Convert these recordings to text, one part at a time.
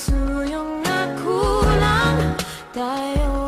puso yung nakulang tayo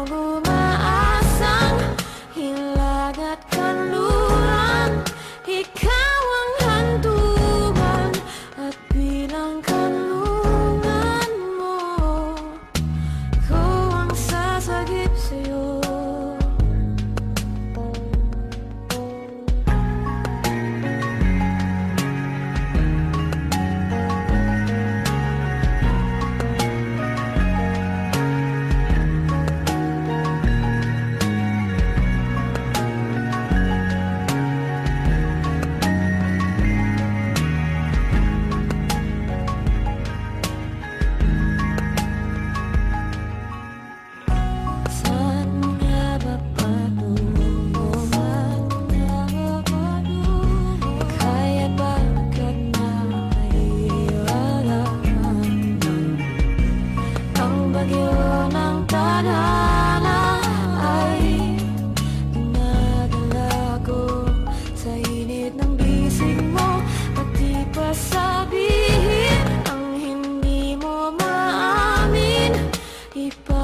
sakit ng bisig mo? Pati pasabihin ang hindi mo maamin? Ipa